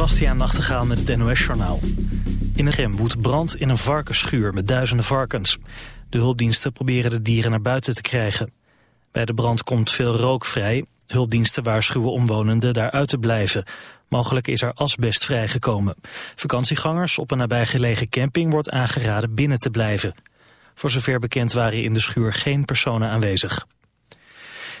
Bastiaan Nachtegaal met het NOS-journaal. In een rem woedt brand in een varkensschuur met duizenden varkens. De hulpdiensten proberen de dieren naar buiten te krijgen. Bij de brand komt veel rook vrij. Hulpdiensten waarschuwen omwonenden daaruit te blijven. Mogelijk is er asbest vrijgekomen. Vakantiegangers op een nabijgelegen camping wordt aangeraden binnen te blijven. Voor zover bekend waren in de schuur geen personen aanwezig.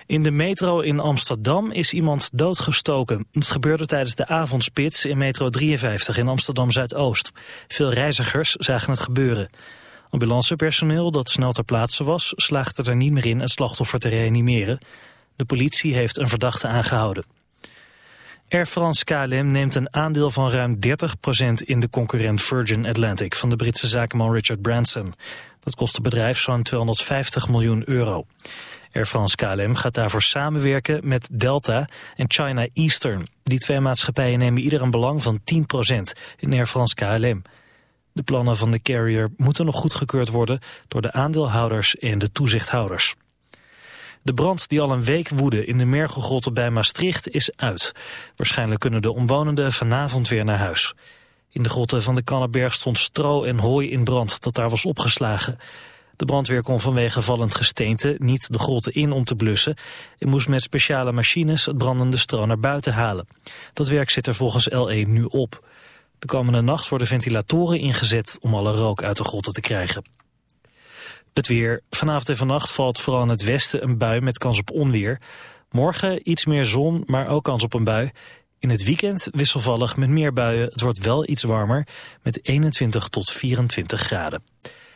In de metro in Amsterdam is iemand doodgestoken. Het gebeurde tijdens de avondspits in metro 53 in Amsterdam-Zuidoost. Veel reizigers zagen het gebeuren. Ambulancepersoneel dat snel ter plaatse was... slaagde er niet meer in het slachtoffer te reanimeren. De politie heeft een verdachte aangehouden. Air France KLM neemt een aandeel van ruim 30% in de concurrent Virgin Atlantic... van de Britse zakenman Richard Branson. Dat kost het bedrijf zo'n 250 miljoen euro. Air France KLM gaat daarvoor samenwerken met Delta en China Eastern. Die twee maatschappijen nemen ieder een belang van 10% in Air France KLM. De plannen van de carrier moeten nog goedgekeurd worden door de aandeelhouders en de toezichthouders. De brand die al een week woedde in de Mergelgrotten bij Maastricht is uit. Waarschijnlijk kunnen de omwonenden vanavond weer naar huis. In de grotten van de Kannenberg stond stro en hooi in brand dat daar was opgeslagen. De brandweer kon vanwege vallend gesteente niet de grotten in om te blussen... en moest met speciale machines het brandende stro naar buiten halen. Dat werk zit er volgens LE nu op. De komende nacht worden ventilatoren ingezet om alle rook uit de grotten te krijgen. Het weer. Vanavond en vannacht valt vooral in het westen een bui met kans op onweer. Morgen iets meer zon, maar ook kans op een bui. In het weekend wisselvallig met meer buien. Het wordt wel iets warmer met 21 tot 24 graden.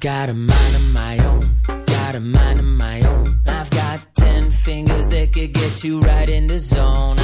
Got a mind of my own, got a mind of my own. I've got ten fingers that could get you right in the zone.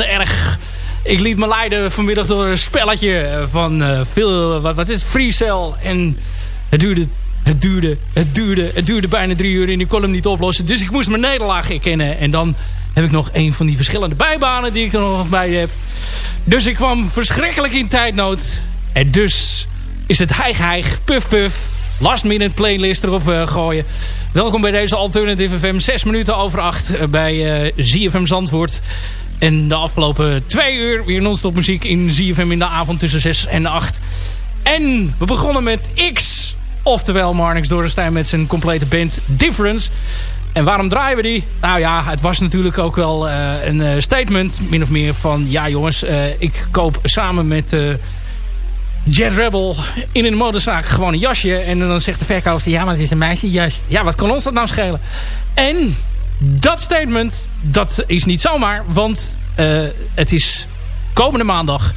Erg. Ik liet me leiden vanmiddag door een spelletje van uh, veel... Wat, is het? Free Cell. En het duurde het duurde, het duurde, het duurde bijna drie uur en ik kon hem niet oplossen. Dus ik moest mijn nederlaag erkennen. En dan heb ik nog een van die verschillende bijbanen die ik er nog bij heb. Dus ik kwam verschrikkelijk in tijdnood. En dus is het heig heig, puf puf, last minute playlist erop uh, gooien. Welkom bij deze Alternative FM. Zes minuten over acht bij uh, eh, ZFM Zandvoort. En de afgelopen twee uur weer non-stop muziek in ZFM in de avond tussen zes en acht. En we begonnen met X Oftewel Marnix Dorenstein met zijn complete band Difference. En waarom draaien we die? Nou ja, het was natuurlijk ook wel uh, een uh, statement. Min of meer van, ja jongens, uh, ik koop samen met Jet Rebel in een modezaak gewoon een jasje. En dan zegt de verkoper, ja maar het is een meisjesjas. Ja, wat kan ons dat nou schelen? En dat statement, dat is niet zomaar. Want het is komende maandag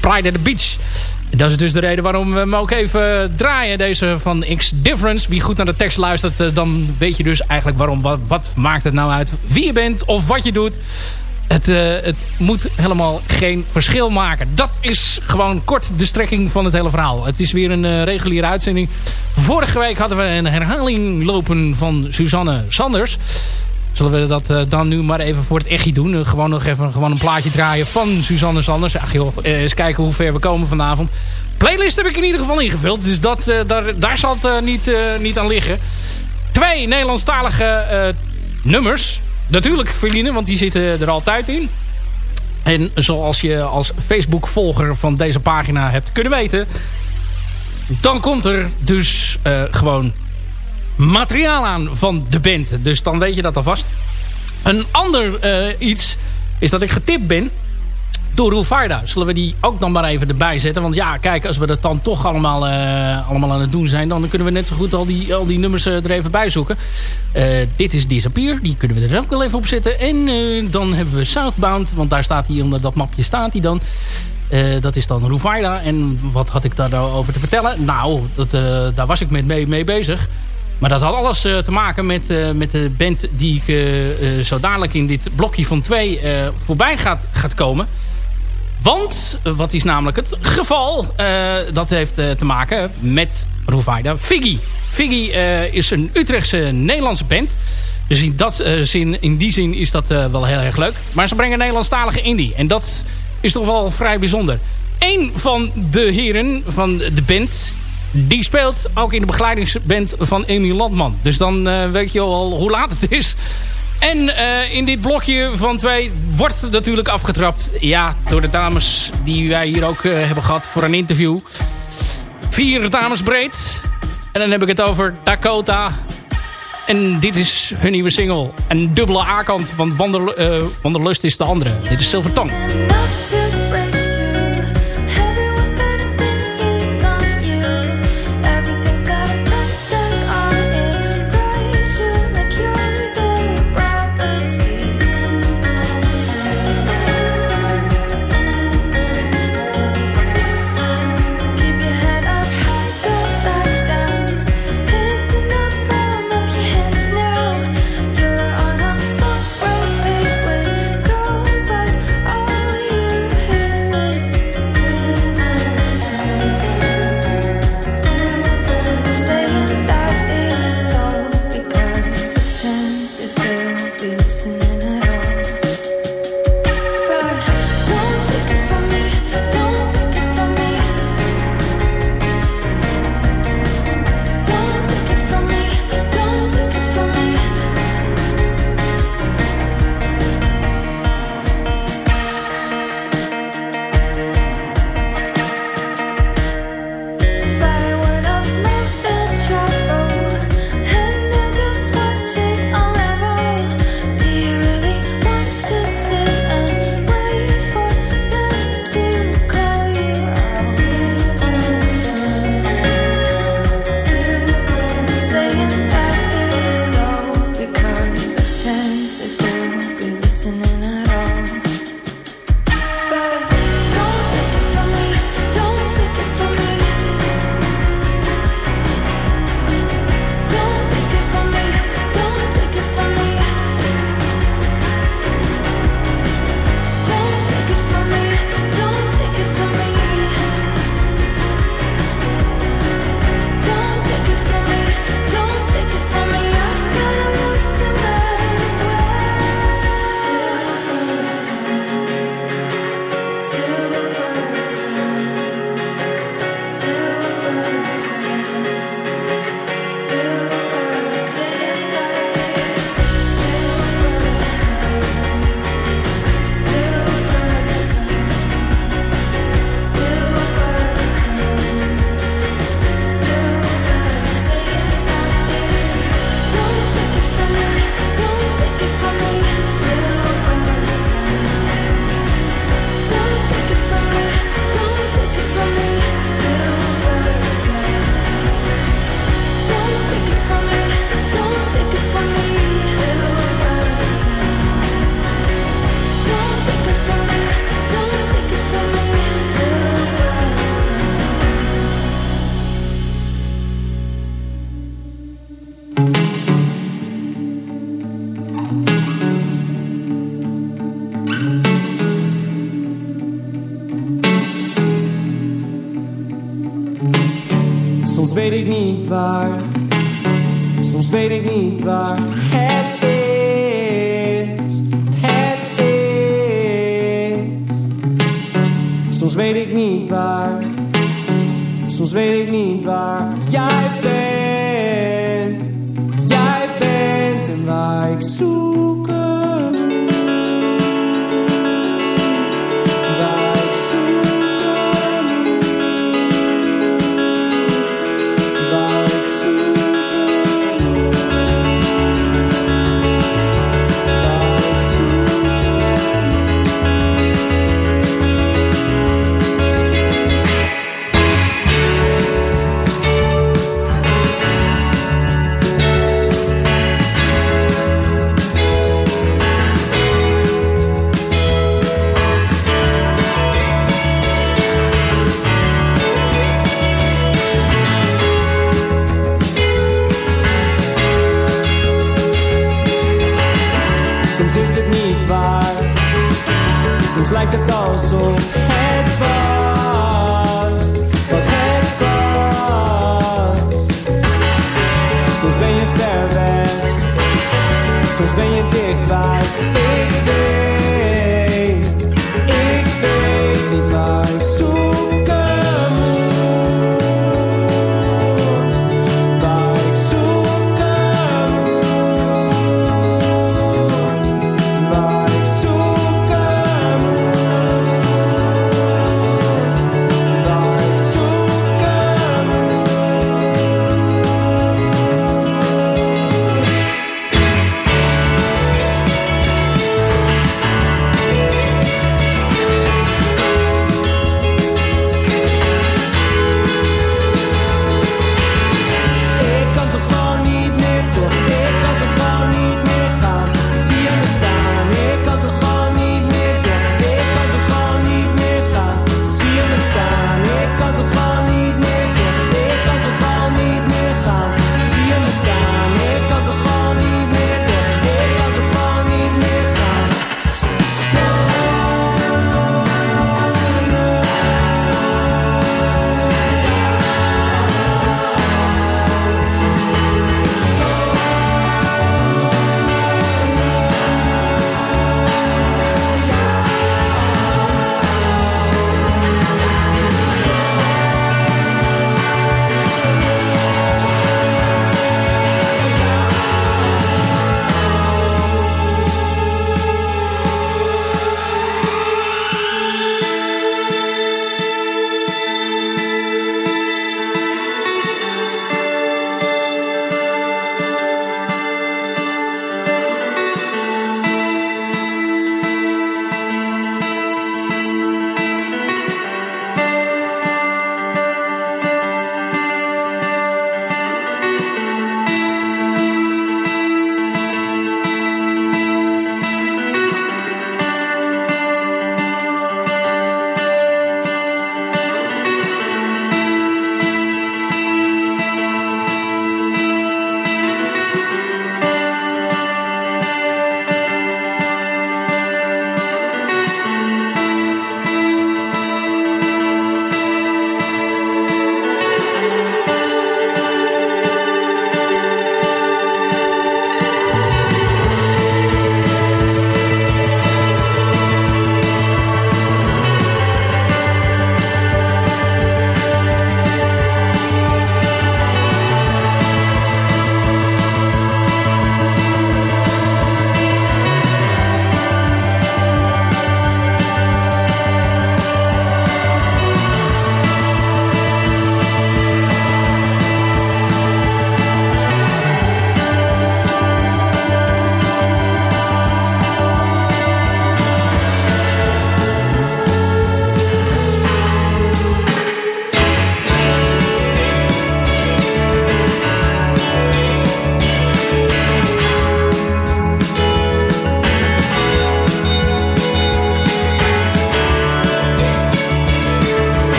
Pride at the Beach. En dat is dus de reden waarom we hem ook even draaien. Deze van X Difference. Wie goed naar de tekst luistert, eh, dan weet je dus eigenlijk waarom. Wat, wat maakt het nou uit wie je bent of wat je doet. Het, uh, het moet helemaal geen verschil maken. Dat is gewoon kort de strekking van het hele verhaal. Het is weer een reguliere uitzending. Vorige week hadden we een herhaling lopen van Suzanne Sanders. Zullen we dat uh, dan nu maar even voor het echtje doen. Uh, gewoon nog even gewoon een plaatje draaien van Suzanne Sanders. Ach joh, uh, eens kijken hoe ver we komen vanavond. Playlist heb ik in ieder geval ingevuld. Dus dat, daar, daar zal het niet, niet aan liggen. Twee Nederlandstalige nummers. Natuurlijk Verline, want die zitten er altijd in. En zoals je als Facebook-volger van deze pagina hebt kunnen weten... dan komt er dus gewoon materiaal aan van de band. Dus dan weet je dat alvast. Een ander uh, iets is dat ik getipt ben door Roelvaarda. Zullen we die ook dan maar even erbij zetten? Want ja, kijk, als we dat dan toch allemaal, uh, allemaal aan het doen zijn... dan kunnen we net zo goed al die, al die nummers uh, er even bij zoeken. Dit is Disappear, die kunnen we er ook wel even op zetten. En dan hebben we Southbound, want daar staat hij onder dat mapje staat hij dan. dat is dan Roelvaarda. En wat had ik daar nou te vertellen? Nou, dat, daar was ik met mee, mee bezig. Maar dat had alles uh, te maken met, uh, met de band die ik uh, zo dadelijk in dit blokje van twee voorbij gaat, gaat komen. Want, wat is namelijk het geval? dat heeft te maken met Rovaida Figgy. Figgy is een Utrechtse Nederlandse band. Dus in, dat, zin, in die zin is dat wel heel erg leuk. Maar ze brengen Nederlandstalige indie. En dat is toch wel vrij bijzonder. Een van de heren van de band die speelt ook in de begeleidingsband van Emiel Landman. Dus dan uh, weet je al hoe laat het is. En uh, in dit blokje van twee wordt natuurlijk afgetrapt. Ja, door de dames die wij hier ook uh, hebben gehad voor een interview. Vier dames breed. En dan heb ik het over Dakota. En dit is hun nieuwe single. Een dubbele A-kant, want Wander, Wanderlust is de andere. Dit is Silver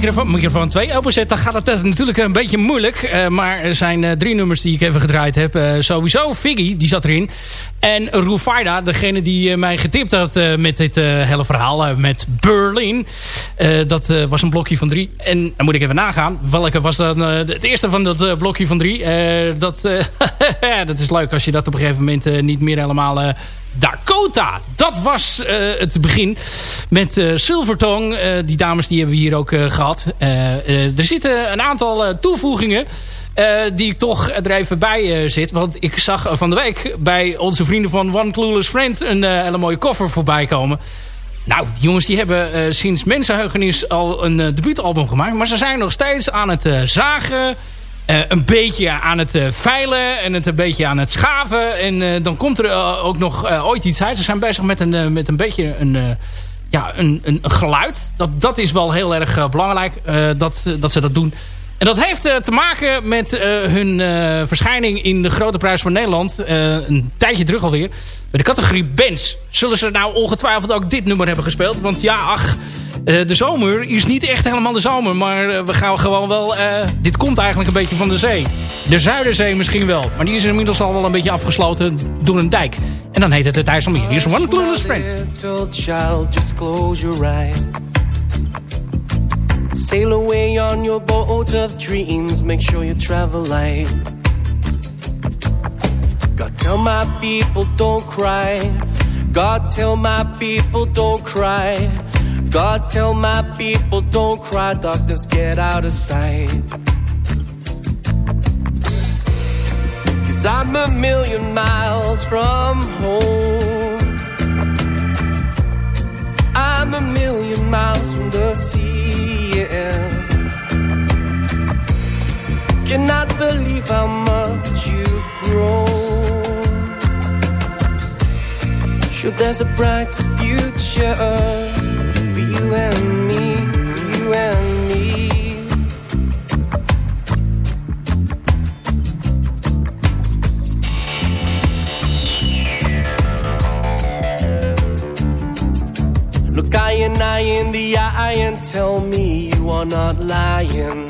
microfoon, microfoon 2 openzet, dan gaat het natuurlijk een beetje moeilijk. Uh, maar er zijn uh, drie nummers die ik even gedraaid heb. Uh, sowieso Figgy, die zat erin. En Rufaida, degene die mij getipt had met dit hele verhaal met Berlin. dat was een blokje van drie. En dan moet ik even nagaan. Welke was dan het eerste van dat blokje van drie? dat, dat is leuk als je dat op een gegeven moment niet meer helemaal Dakota. Dat was uh, het begin met uh, Silvertong. Uh, die dames die hebben we hier ook gehad. er zitten een aantal toevoegingen die ik toch er even bij zit. Want ik zag van de week bij onze vrienden van One Clueless Friend... een hele mooie koffer voorbij komen. Nou, die jongens die hebben sinds Mensenheugenis al een debuutalbum gemaakt. Maar ze zijn nog steeds aan het zagen een beetje aan het uh, veilen en het een beetje aan het schaven. En uh, dan komt er ook nog ooit iets uit. Ze zijn bezig met een, met een beetje een, ja, een, een, geluid. Dat, dat is wel heel erg belangrijk dat, dat ze dat doen. En dat heeft te maken met hun verschijning in de Grote Prijs van Nederland. een tijdje terug alweer. Bij de categorie bands. Zullen ze nou ongetwijfeld ook dit nummer hebben gespeeld? Want ja, ach... De zomer is niet echt helemaal de zomer. Maar we gaan gewoon wel... Dit komt eigenlijk een beetje van de zee. De Zuiderzee misschien wel. Maar die is inmiddels al wel een beetje afgesloten door een dijk. En dan heet het het IJsselmeer. Hier is One Clueless Friend. Sail away on your boat of dreams. Make sure you travel light. God tell my people don't cry. God tell my people don't cry. God tell my people don't cry, darkness get out of sight. Cause I'm a million miles from home. I'm a million miles from the sea. Cannot believe how much you've grown. Sure, there's a brighter future for you and me, for you and me. Look I and I in the eye and tell me you are not lying.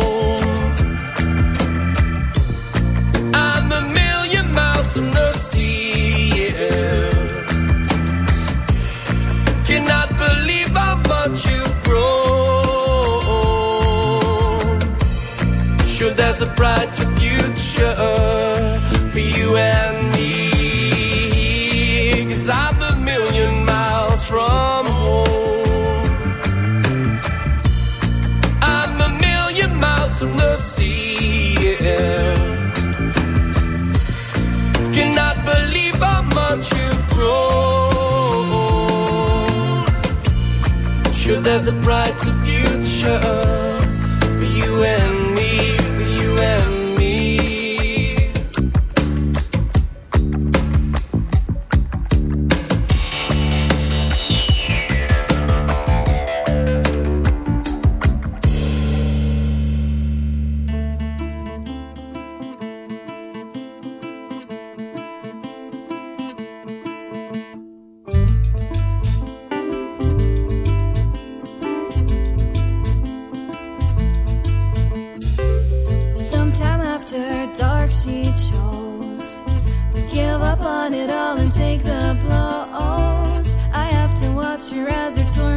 Cannot believe how much you've grown. Sure, there's a brighter future for you and me. Cause I'm a million miles from home. I'm a million miles from the sea, you've grown. Sure, there's a brighter future for you and deserts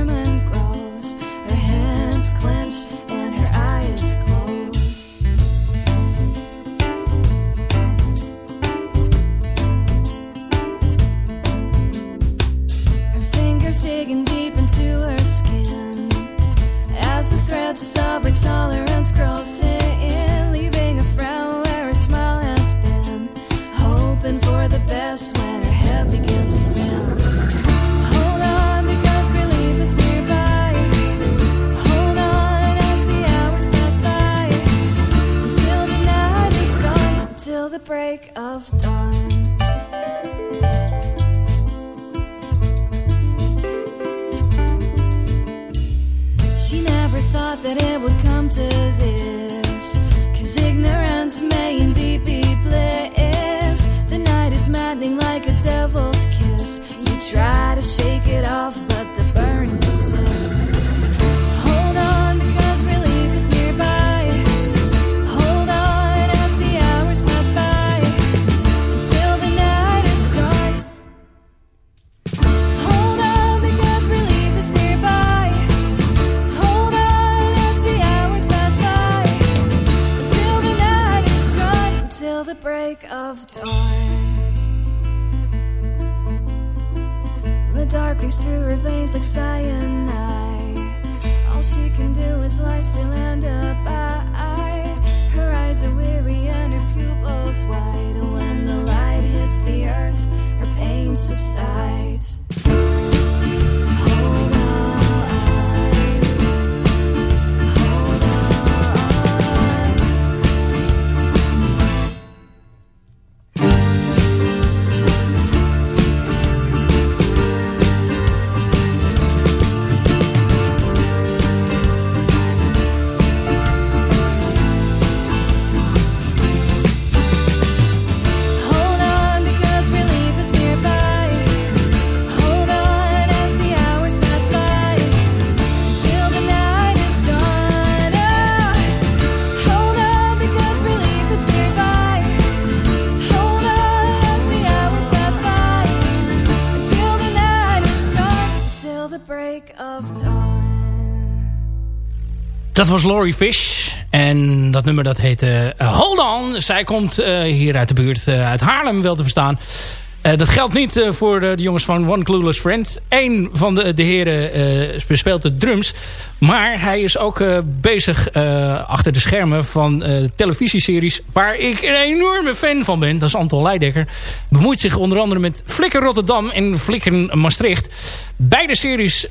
was Laurie Fish. En dat nummer dat heette uh, Hold On. Zij komt uh, hier uit de buurt, uh, uit Haarlem wel te verstaan. Dat geldt niet voor de, de, jongens van One Clueless Friend. Eén van de, de heren bespeelt de drums. Maar hij is ook bezig achter de schermen van televisieseries... waar ik een enorme fan van ben. Dat is Anton Leidekker. Bemoeit zich onder andere met Flikker Rotterdam en Flikker Maastricht. Beide series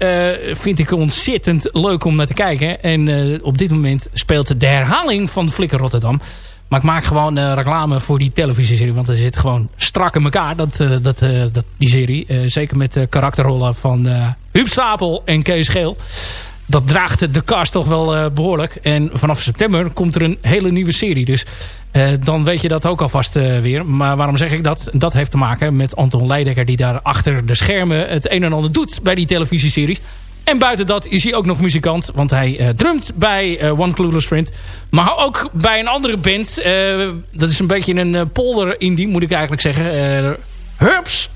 vind ik ontzettend leuk om naar te kijken. En op dit moment speelt de herhaling van Flikker Rotterdam... Maar ik maak gewoon uh, reclame voor die televisieserie. Want er zit gewoon strak in elkaar, dat, uh, dat, uh, dat, die serie. zeker met de karakterrollen van Huub Stapel en Kees Geel. Dat draagt de cast toch wel behoorlijk. En vanaf september komt er een hele nieuwe serie. Dus dan weet je dat ook alvast weer. Maar waarom zeg ik dat? Dat heeft te maken met Anton Leidekker... die daar achter de schermen het een en ander doet bij die televisieseries. En buiten dat is hij ook nog muzikant. Want hij uh, drumt bij uh, One Clueless Friend. Maar ook bij een andere band. Uh, dat is een beetje een polder indie, moet ik eigenlijk zeggen. Herbs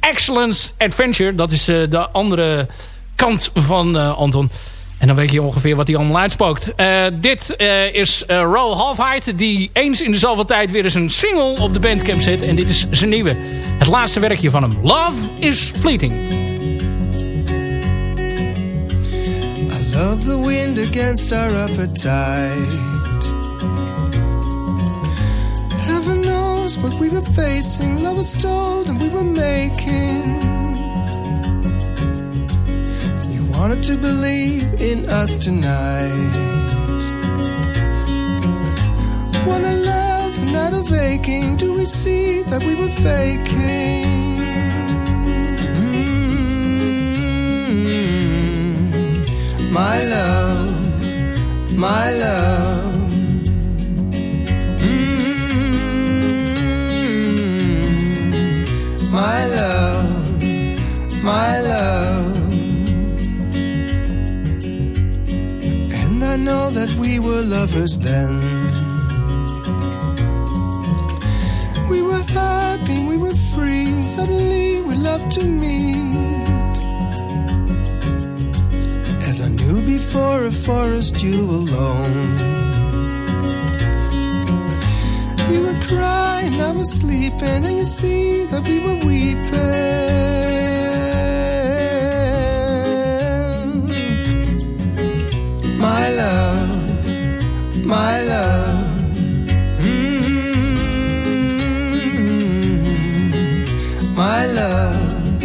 Excellence Adventure. Dat is de andere kant van Anton. En dan weet je ongeveer wat hij allemaal uitspookt. dit is Roll Halfheid. Die eens in de zoveel tijd weer eens een single op de bandcamp zet. En dit is zijn nieuwe. Het laatste werkje van hem. Love is Fleeting. Love the wind against our appetite. Heaven knows what we were facing. Love was told and we were making. You wanted to believe in us tonight. When a love, not a faking, do we see that we were faking? My love, my love. Mm, My love, my love. And I know that we were lovers then. We were happy, we were free. Suddenly we loved to meet. Before, a forest you alone. You were crying, I was sleeping, and you see that we were weeping. My love, my love. Mm, My love,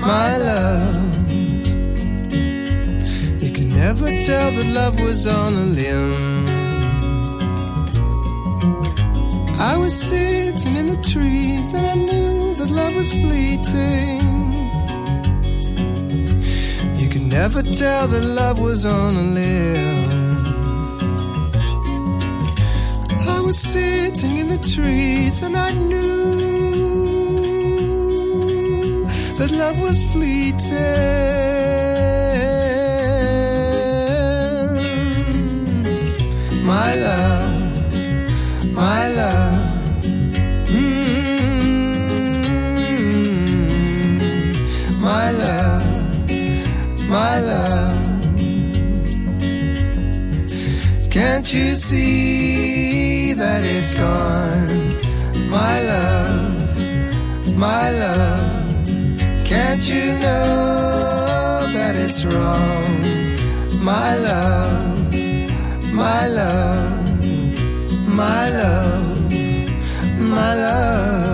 my love. Never tell that love was on a limb. I was sitting in the trees and I knew that love was fleeting. You can never tell that love was on a limb. I was sitting in the trees and I knew that love was fleeting. My love, my love. Mm, My love, my love. Can't you see that it's gone? My love, my love. Can't you know that it's wrong? My love, my love, my love, my love.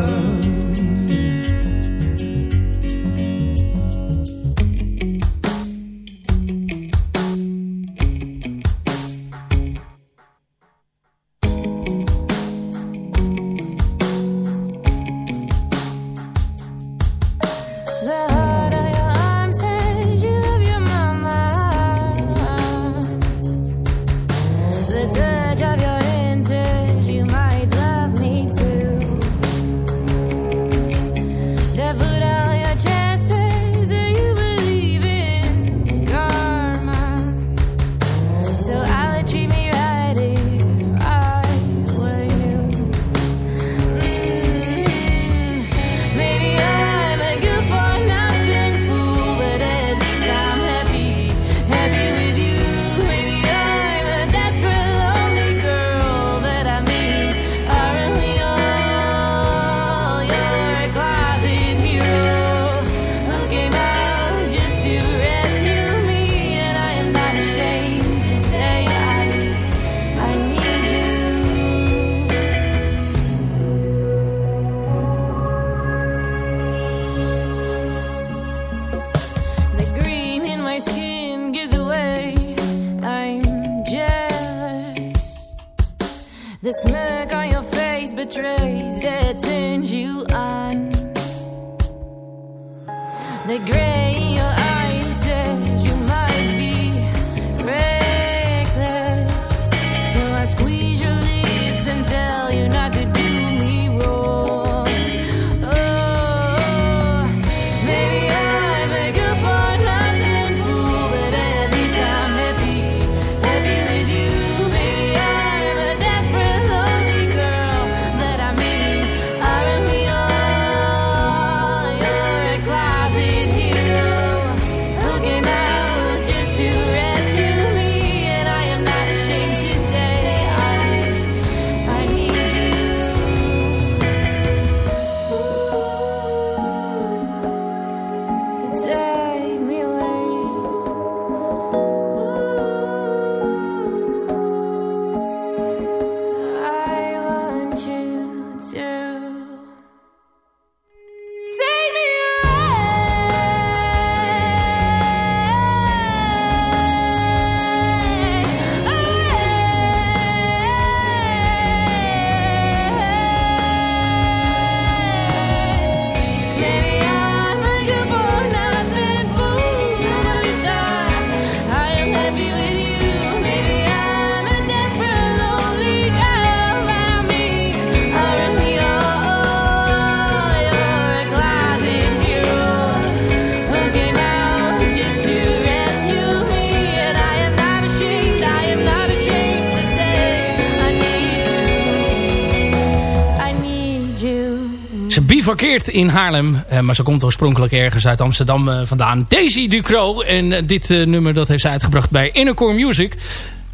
Bivakkeert in Haarlem, eh, maar ze komt oorspronkelijk ergens uit Amsterdam eh, vandaan. Daisy Ducro. En eh, dit nummer dat heeft ze uitgebracht bij Innercore Music.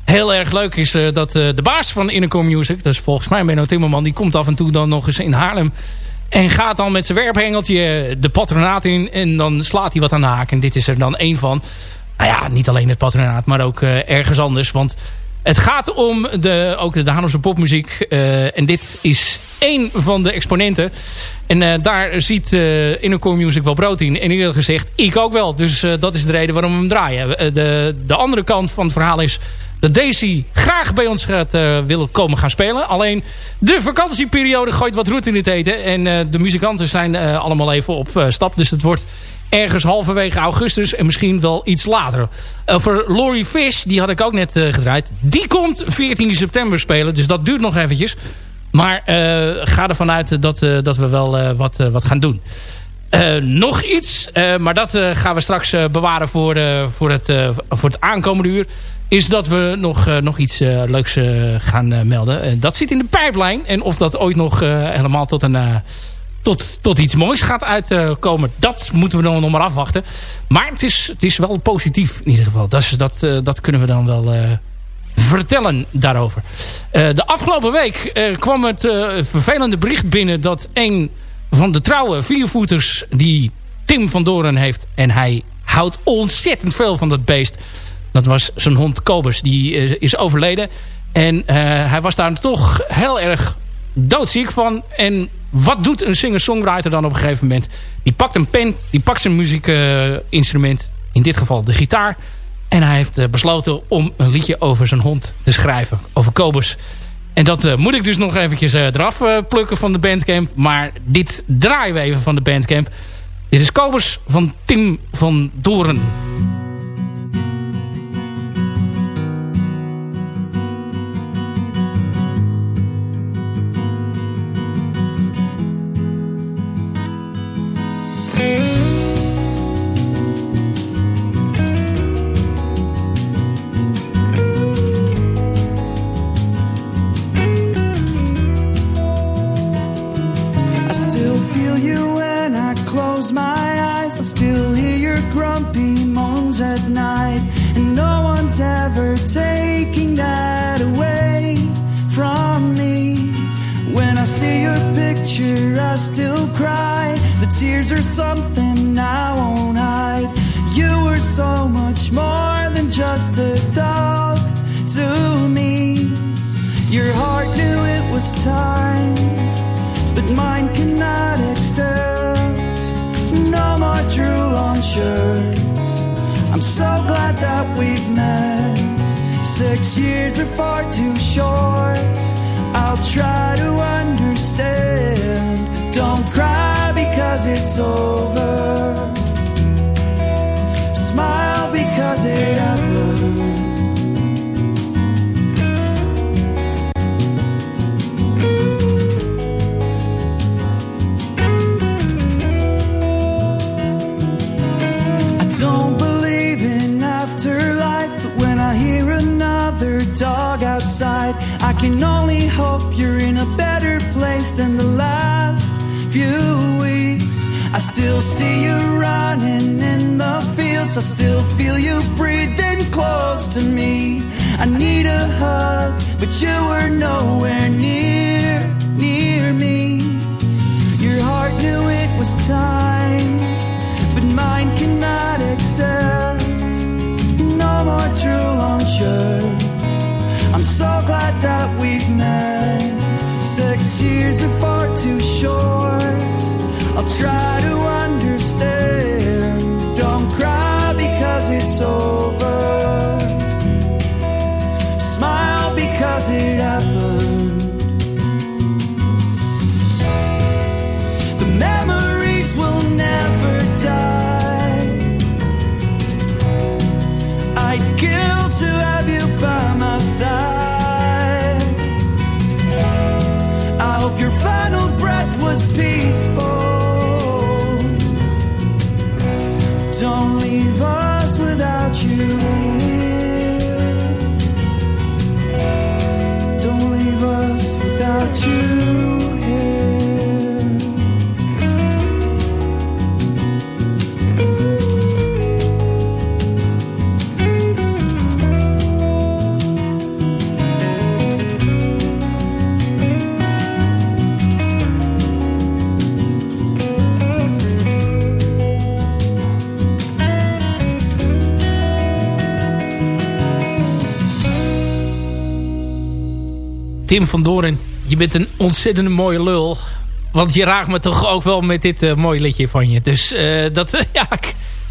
Heel erg leuk is dat de baas van Innercore Music, is volgens mij Menno Timmerman, die komt af en toe dan nog eens in Haarlem. En gaat dan met zijn werphengeltje de patronaat in en dan slaat hij wat aan de haak. En dit is er dan één van. Nou ja, niet alleen het patronaat, maar ook ergens anders. Want het gaat om de, ook de Haarlemse popmuziek. eh, en dit is één van de exponenten. En eh, daar ziet uh, Music wel brood in. En eerlijk gezegd, ik ook wel. Dus dat is de reden waarom we hem draaien. De, de andere kant van het verhaal is dat Daisy graag bij ons gaat willen komen gaan spelen. Alleen de vakantieperiode gooit wat roet in het eten. En de muzikanten zijn allemaal even op stap. Dus het wordt ergens halverwege augustus en misschien wel iets later. Over Laurie Fish, die had ik ook net eh, gedraaid. Die komt 14 september spelen, dus dat duurt nog eventjes. Maar eh, ga ervan uit dat, eh, dat we wel eh, wat, eh, wat gaan doen. Eh, nog iets, eh, maar dat eh, gaan we straks eh, bewaren voor, eh, voor, het, eh, voor het aankomende uur. Is dat we nog, eh, nog iets eh, leuks eh, gaan eh, melden. Eh, dat zit in de pijplijn. En of dat ooit nog eh, helemaal tot, een, eh, tot, tot iets moois gaat uitkomen. dat moeten we dan nog maar afwachten. Maar het is, het is wel positief in ieder geval. Dat, is, dat, eh, dat kunnen we dan wel eh, vertellen daarover. Eh, de afgelopen week kwam het vervelende bericht binnen... dat een van de trouwe viervoeters die Tim van Doren heeft... en hij houdt ontzettend veel van dat beest... dat was zijn hond Kobus, die is overleden... En hij was daar toch heel erg doodziek van. En wat doet een singer-songwriter dan op een gegeven moment? Die pakt een pen, die pakt zijn muziekinstrument. in dit geval de gitaar. En hij heeft eh, besloten om een liedje over zijn hond te schrijven. Over Kobus. En dat eh, moet ik dus nog eventjes eh, eraf plukken van de bandcamp. Maar dit draaien we even van de bandcamp. Dit is Kobus van Tim van Doren. It's over. Smile because it happened. I don't believe in afterlife, but when I hear another dog outside, I can only hope you're in a better place than the see you running in the fields, I still feel you breathing close to me. I need a hug, but you were nowhere near, near me. Your heart knew it was time but mine cannot accept no more drool on shirts. I'm so glad that we've met. Six years are far too short. I'll try to Tim van Doren, je bent een ontzettend mooie lul. Want je raakt me toch ook wel met dit uh, mooie liedje van je. Dus uh, dat, ja,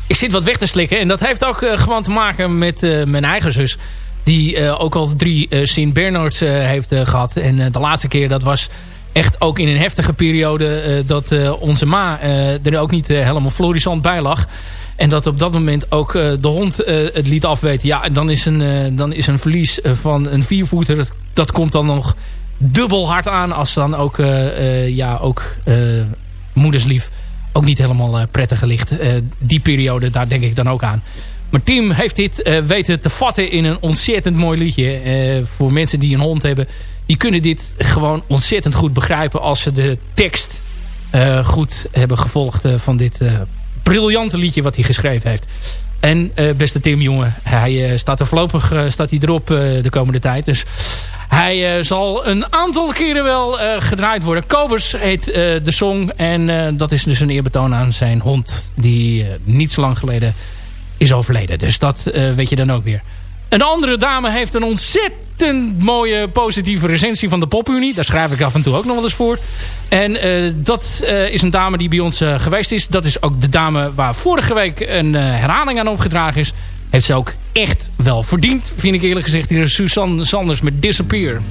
ik, zit wat weg te slikken. En dat heeft ook uh, gewoon te maken met mijn eigen zus. Die ook al drie Sint Bernards heeft gehad. En de laatste keer dat was echt ook in een heftige periode... dat onze ma er ook niet helemaal florissant bij lag. En dat op dat moment ook de hond het liet afweten. Ja, en dan is een, dan is een verlies van een viervoeter... Dat, komt dan nog dubbel hard aan... als dan ook, ja, ook moederslief ook niet helemaal prettig ligt. die periode, daar denk ik dan ook aan. Maar Tim heeft dit weten te vatten in een ontzettend mooi liedje. voor mensen die een hond hebben... die kunnen dit gewoon ontzettend goed begrijpen... als ze de tekst goed hebben gevolgd van dit briljante liedje wat hij geschreven heeft. En uh, beste Tim, jongen, hij uh, staat er voorlopig uh, staat hij erop de komende tijd. Dus hij zal een aantal keren wel gedraaid worden. Kobus heet de song. En dat is dus een eerbetoon aan zijn hond. Die niet zo lang geleden is overleden. Dus dat weet je dan ook weer. Een andere dame heeft een ontzettend mooie positieve recensie van de Popunie. Daar schrijf ik af en toe ook nog wel eens voor. En uh, dat uh, is een dame die bij ons uh, geweest is. Dat is ook de dame waar vorige week een herhaling aan opgedragen is. Heeft ze ook echt wel verdiend, vind ik eerlijk gezegd. Hier is Suzanne Sanders met Disappear.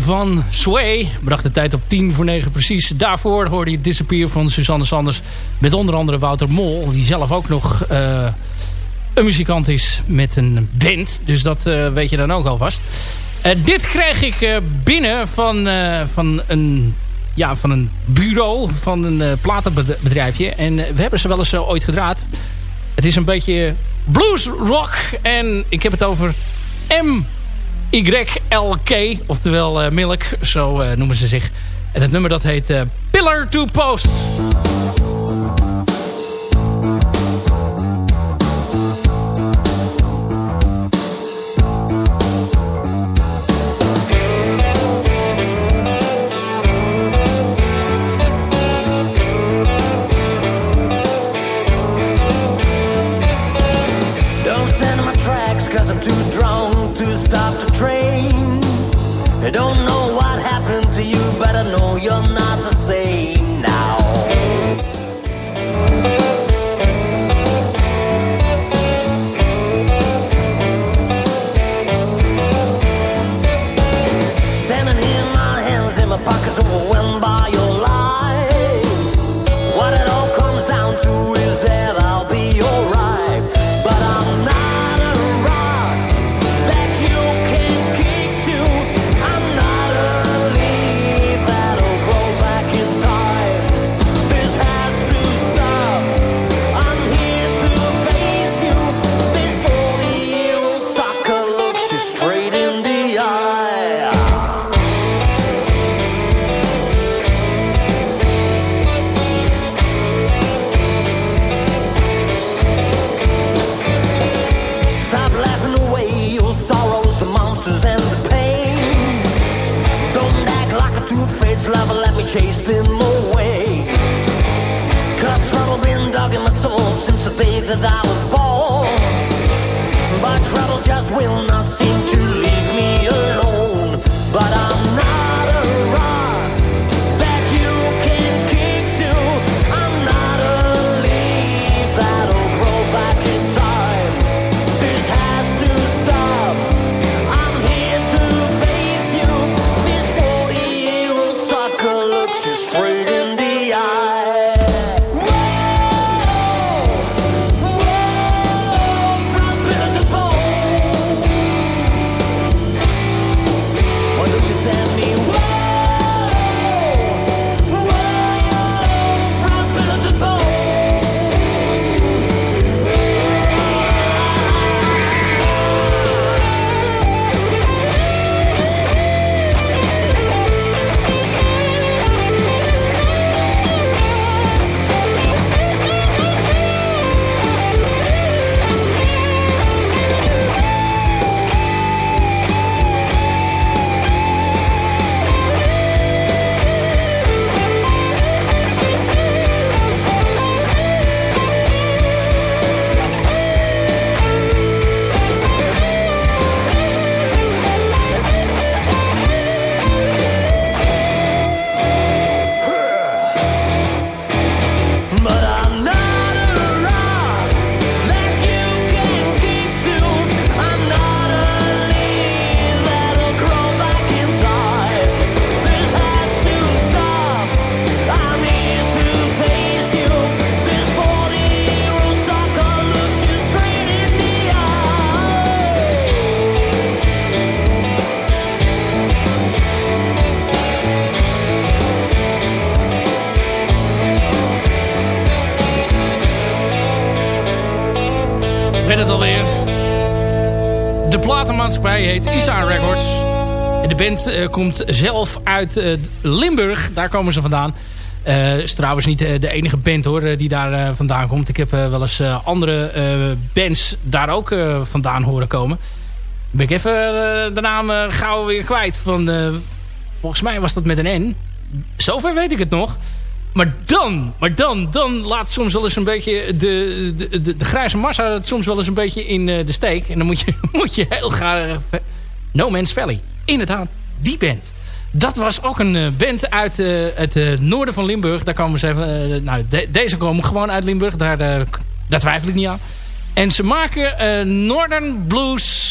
Van Sway bracht de tijd op 10 voor 9 precies. Daarvoor hoorde je Disappear van Suzanne Sanders. Met onder andere Wouter Mol. Die zelf ook nog uh, een muzikant is met een band. Dus dat uh, weet je dan ook alvast. Uh, dit kreeg ik binnen van, van, een, ja, van een bureau. Van een platenbedrijfje. En we hebben ze wel eens ooit gedraaid. Het is een beetje blues rock. En ik heb het over M... YLK, oftewel uh, Milk, zo uh, noemen ze zich. En het nummer dat heet uh, Pillar to Post. Band eh, komt zelf uit eh, Limburg. Daar komen ze vandaan. Eh is trouwens niet de enige band hoor, die daar vandaan komt. Ik heb wel eens andere bands daar ook vandaan horen komen. Ben ik even de naam gauw weer kwijt. Van, volgens mij was dat met een N. Zover weet ik het nog. Maar dan, maar dan, dan laat soms wel eens een beetje de, de, de, de grijze massa het soms wel eens een beetje in de steek. En dan moet je, moet je heel graag... No Man's Valley. Inderdaad, die band. Dat was ook een eh, band uit eh, het eh, noorden van Limburg. Daar komen ze even... nou, de- deze komen gewoon uit Limburg. Daar, daar twijfel ik niet aan. En ze maken Northern Blues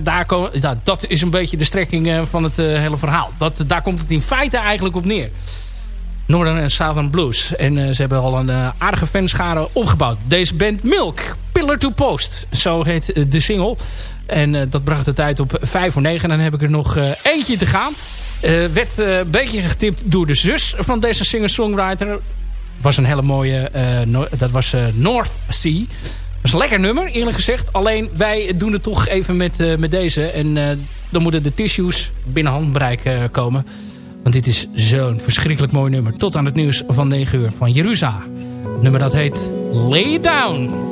daar kom, ja, dat is een beetje de strekking van het hele verhaal. Dat, daar komt het in feite eigenlijk op neer. Northern en Southern Blues. En ze hebben al een aardige fanschare opgebouwd. Deze band Milk, Pillar to Post. Zo heet de single. En eh, dat bracht de tijd op 5 voor 9. En dan heb ik er nog eh, eentje te gaan. Eh, werd een beetje getipt door de zus van deze singer-songwriter. Was een hele mooie... dat was North Sea. Dat is een lekker nummer, eerlijk gezegd. Alleen wij doen het toch even met, met deze. En dan moeten de tissues binnen handbereik komen. Want dit is zo'n verschrikkelijk mooi nummer. Tot aan het nieuws van 9 uur van Jeruzalem. Nummer dat heet Lay Down.